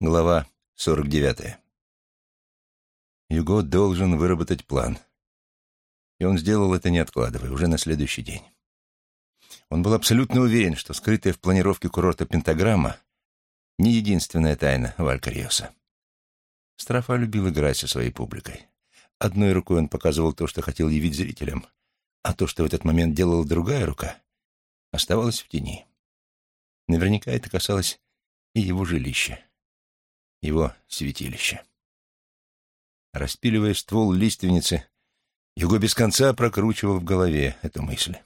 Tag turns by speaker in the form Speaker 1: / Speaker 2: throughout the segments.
Speaker 1: Глава 49. Юго должен выработать план. И он сделал это не откладывая, уже на следующий день. Он был абсолютно уверен, что скрытая в планировке курорта пентаграмма не единственная тайна Валькариоса. Страфа любил играть со своей публикой. Одной рукой он показывал то, что хотел явить зрителям, а то, что в этот момент делала другая рука, оставалось в тени. Наверняка это касалось и его жилища его святилище. Распиливая ствол лиственницы, его без конца прокручивал в голове эту мысль.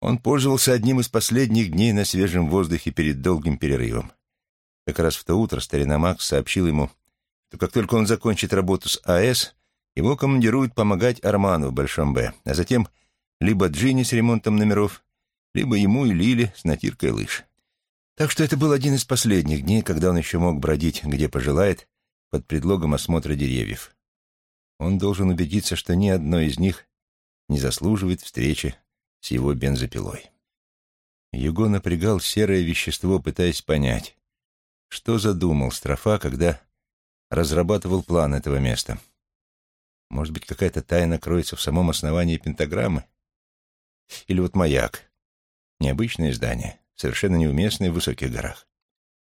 Speaker 1: Он пользовался одним из последних дней на свежем воздухе перед долгим перерывом. Как раз в то утро старина Макс сообщил ему, что как только он закончит работу с АЭС, его командируют помогать Арману в Большом Б, а затем либо Джинни с ремонтом номеров, либо ему и Лили с натиркой лыж. Так что это был один из последних дней, когда он еще мог бродить, где пожелает, под предлогом осмотра деревьев. Он должен убедиться, что ни одно из них не заслуживает встречи с его бензопилой. Юго напрягал серое вещество, пытаясь понять, что задумал Строфа, когда разрабатывал план этого места. Может быть, какая-то тайна кроется в самом основании пентаграммы? Или вот маяк. Необычное здание, совершенно неуместные в высоких горах.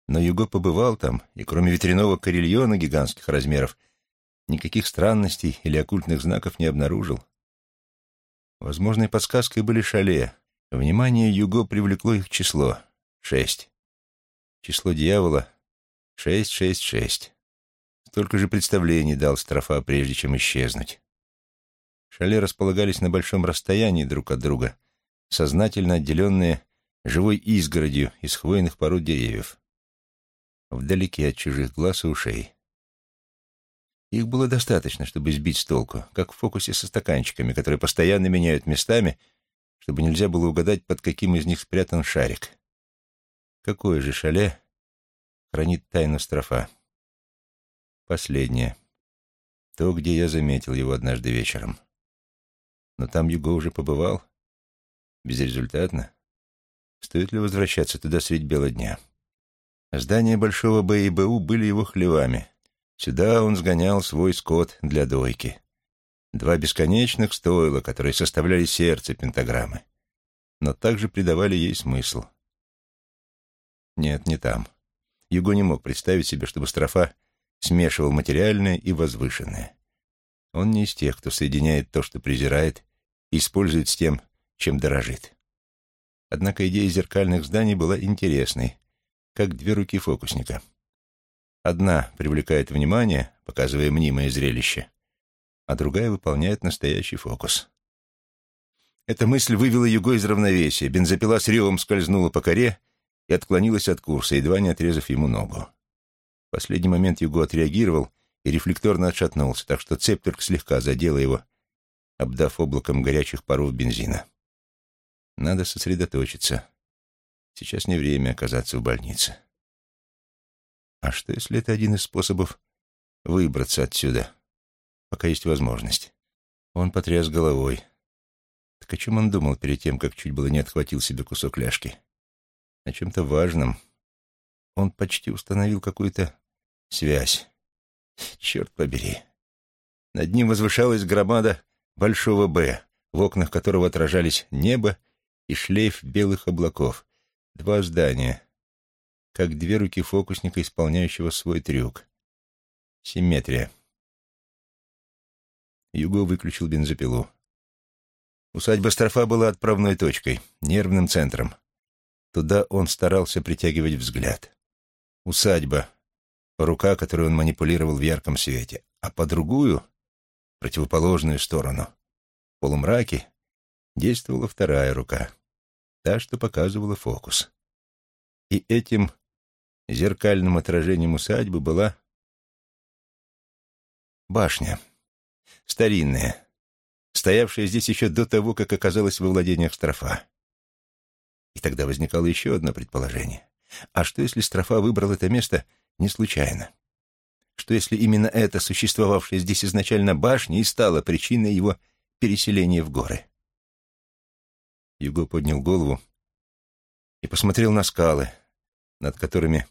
Speaker 1: Но Юго побывал там, и кроме ветряного карельона гигантских размеров, никаких странностей или оккультных знаков не обнаружил. Возможной подсказкой были шале. Внимание Юго привлекло их число — шесть. Число дьявола — шесть, шесть, шесть. Столько же представлений дал Строфа, прежде чем исчезнуть. Шале располагались на большом расстоянии друг от друга, сознательно отделенные живой изгородью из хвойных пород деревьев, вдалеке от чужих глаз и ушей. Их было достаточно, чтобы сбить с толку, как в фокусе со стаканчиками, которые постоянно меняют местами, чтобы нельзя было угадать, под каким из них спрятан шарик. Какое же шале хранит тайну строфа? Последнее. То, где я заметил его однажды вечером. Но там Юго уже побывал. Безрезультатно. Стоит ли возвращаться туда средь бела дня? Здания Большого БИБУ были его хлевами. Сюда он сгонял свой скот для дойки. Два бесконечных стойла, которые составляли сердце пентаграммы, но также придавали ей смысл. Нет, не там. Юго не мог представить себе, чтобы строфа смешивал материальное и возвышенное. Он не из тех, кто соединяет то, что презирает, и использует с тем, чем дорожит. Однако идея зеркальных зданий была интересной, как две руки фокусника. Одна привлекает внимание, показывая мнимое зрелище, а другая выполняет настоящий фокус. Эта мысль вывела Юго из равновесия. Бензопила с ревом скользнула по коре и отклонилась от курса, едва не отрезав ему ногу. В последний момент Юго отреагировал и рефлекторно отшатнулся, так что цепь слегка задела его, обдав облаком горячих паров бензина. Надо сосредоточиться. Сейчас не время оказаться в больнице. А что, если это один из способов выбраться отсюда, пока есть возможность? Он потряс головой. Так о чем он думал перед тем, как чуть было не отхватил себе кусок ляжки? О чем-то важном. Он почти установил какую-то связь. Черт побери. Над ним возвышалась громада Большого «Б», в окнах которого отражались небо и шлейф белых облаков. Два здания, как две руки фокусника, исполняющего свой трюк. Симметрия. Юго выключил бензопилу. Усадьба Строфа была отправной точкой, нервным центром. Туда он старался притягивать взгляд. Усадьба — рука, которой он манипулировал в ярком свете, а по другую — противоположную сторону. В полумраке действовала вторая рука, та, что показывала фокус. И этим зеркальным отражением усадьбы была башня, старинная, стоявшая здесь еще до того, как оказалась во владениях Строфа. И тогда возникало еще одно предположение. А что, если Строфа выбрал это место не случайно? Что, если именно эта существовавшая здесь изначально башня и стала причиной его переселения в горы? Юго поднял голову и посмотрел на скалы, над которыми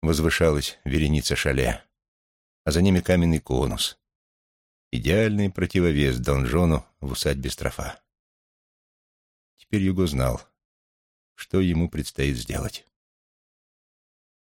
Speaker 1: возвышалась вереница шале, а за ними каменный конус. Идеальный противовес донжону в усадьбе Строфа. Теперь Юго знал, что ему предстоит сделать.